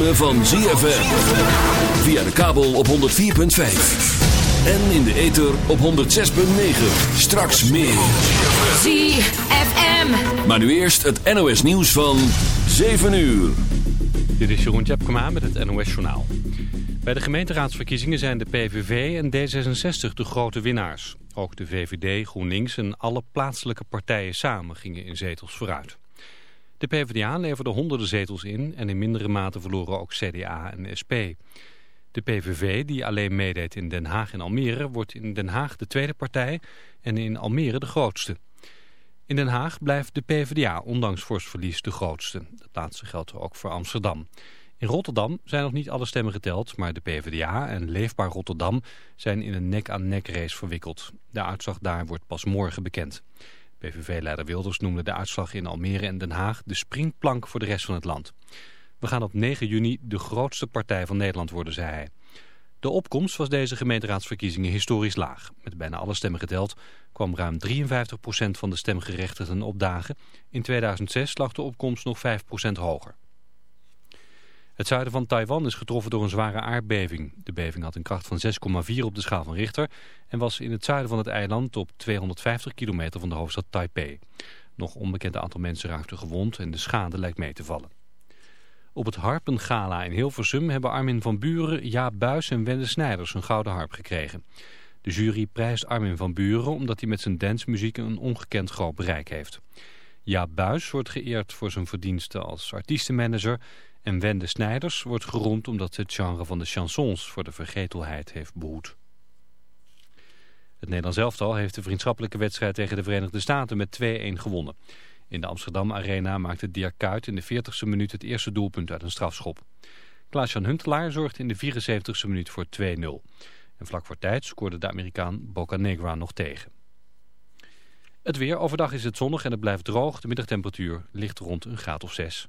ritme van ZFM. Via de kabel op 104.5. En in de ether op 106.9. Straks meer. ZFM. Maar nu eerst het NOS nieuws van 7 uur. Dit is Jeroen Tjepkema met het NOS Journaal. Bij de gemeenteraadsverkiezingen zijn de PVV en D66 de grote winnaars. Ook de VVD, GroenLinks en alle plaatselijke partijen samen gingen in zetels vooruit. De PvdA leverde honderden zetels in en in mindere mate verloren ook CDA en SP. De PVV, die alleen meedeed in Den Haag en Almere, wordt in Den Haag de tweede partij en in Almere de grootste. In Den Haag blijft de PvdA ondanks fors verlies de grootste. Dat laatste geldt ook voor Amsterdam. In Rotterdam zijn nog niet alle stemmen geteld, maar de PvdA en Leefbaar Rotterdam zijn in een nek-aan-nek race verwikkeld. De uitslag daar wordt pas morgen bekend. PVV-leider Wilders noemde de uitslag in Almere en Den Haag de springplank voor de rest van het land. We gaan op 9 juni de grootste partij van Nederland worden, zei hij. De opkomst was deze gemeenteraadsverkiezingen historisch laag. Met bijna alle stemmen geteld kwam ruim 53% van de stemgerechtigden opdagen. In 2006 lag de opkomst nog 5% hoger. Het zuiden van Taiwan is getroffen door een zware aardbeving. De beving had een kracht van 6,4 op de schaal van Richter... en was in het zuiden van het eiland op 250 kilometer van de hoofdstad Taipei. Nog onbekend aantal mensen raakten gewond en de schade lijkt mee te vallen. Op het Harpengala in Hilversum hebben Armin van Buren, Jaap Buis en Wende Snijders een gouden harp gekregen. De jury prijst Armin van Buren omdat hij met zijn dancemuziek een ongekend groot bereik heeft. Jaap Buis wordt geëerd voor zijn verdiensten als artiestenmanager... en Wende Snijders wordt geroemd omdat ze het genre van de chansons voor de vergetelheid heeft behoed. Het Nederlands elftal heeft de vriendschappelijke wedstrijd tegen de Verenigde Staten met 2-1 gewonnen. In de Amsterdam Arena maakte Dirk Kuyt in de 40ste minuut het eerste doelpunt uit een strafschop. Klaas-Jan Huntelaar zorgde in de 74ste minuut voor 2-0. En vlak voor tijd scoorde de Amerikaan Bocanegra nog tegen. Het weer. Overdag is het zonnig en het blijft droog. De middagtemperatuur ligt rond een graad of 6.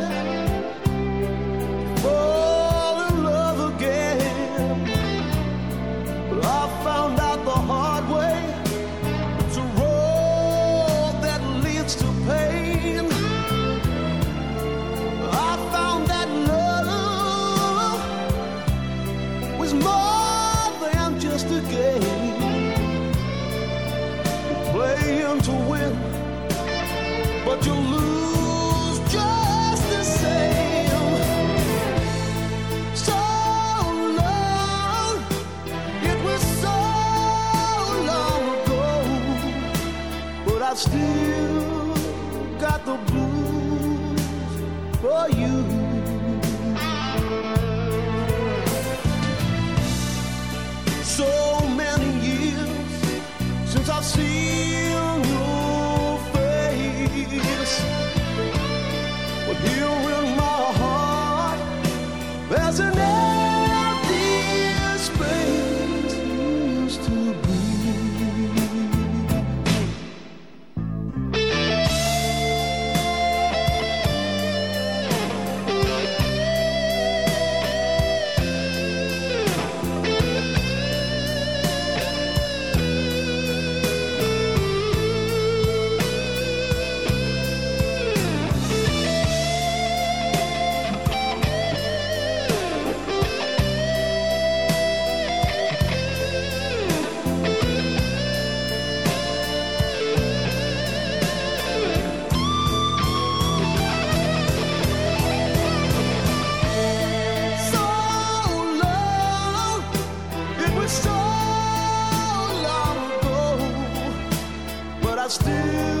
Still.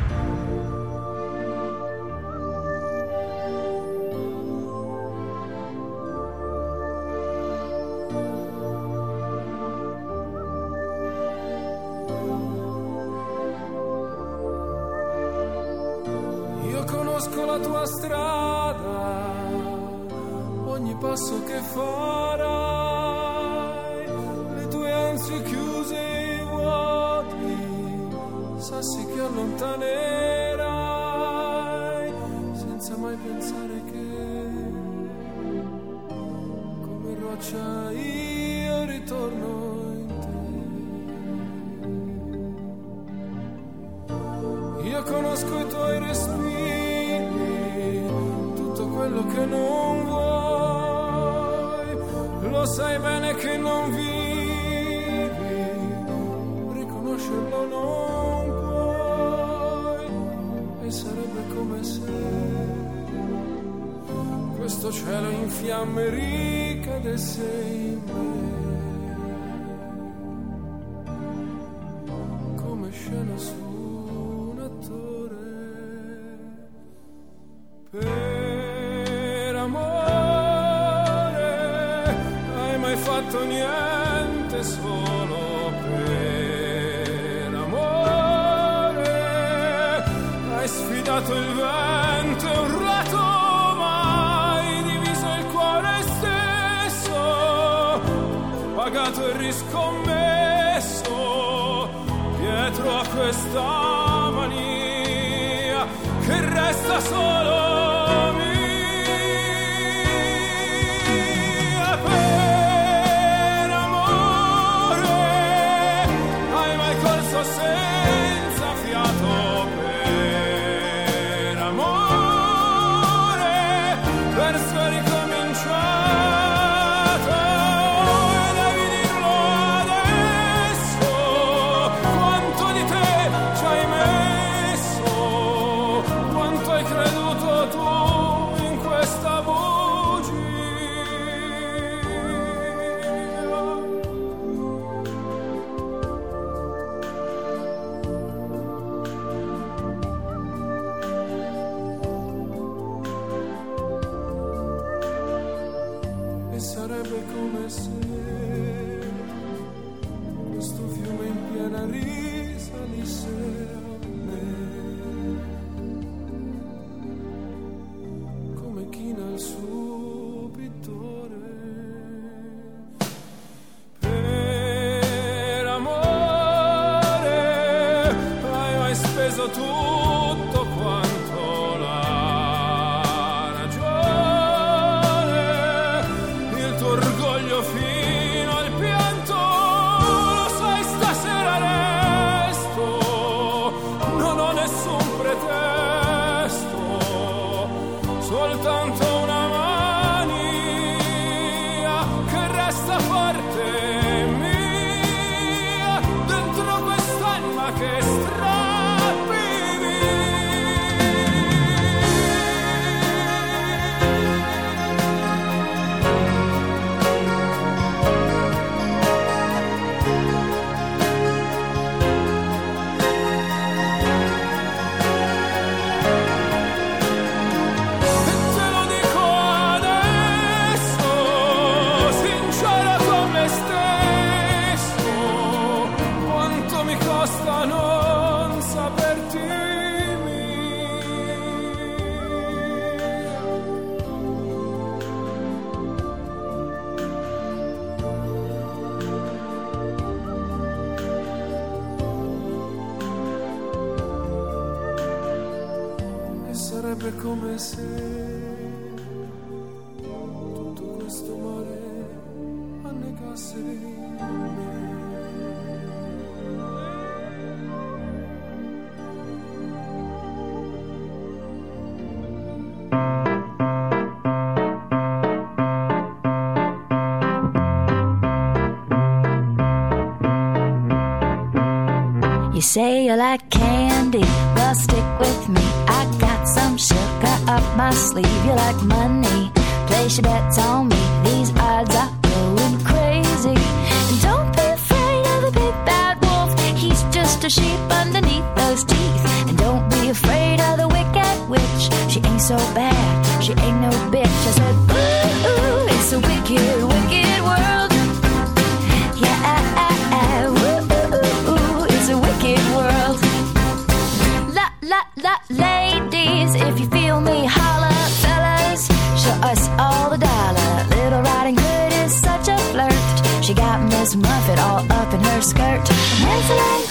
tutto riscommesso dietro a questa mania che resta solo skirt.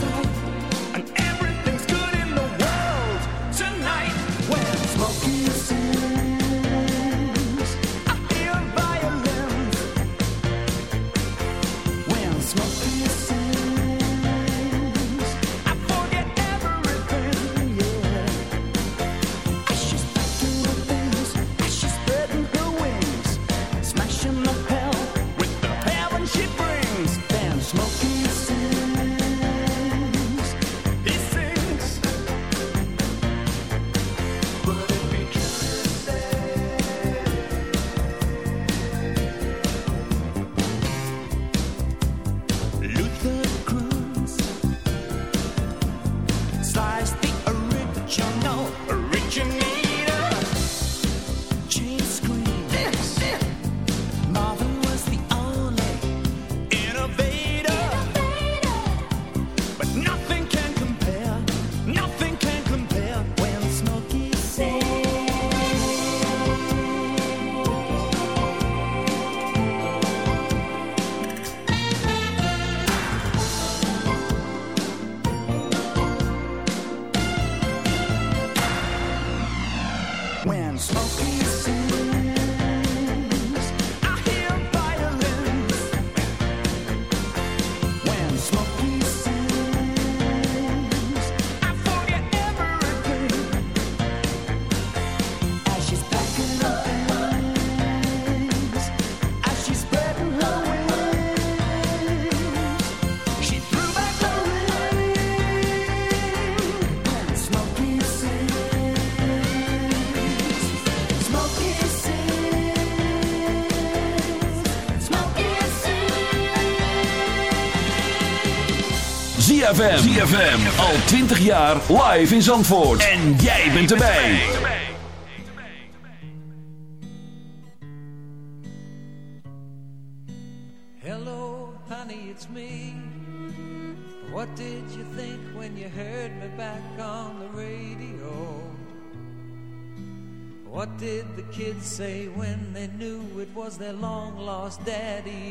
ZFM. ZFM. Al 20 jaar live in Zandvoort. En jij bent erbij. Hello, honey, it's me. What did you think when you heard me back on the radio? What did the kids say when they knew it was their long lost daddy?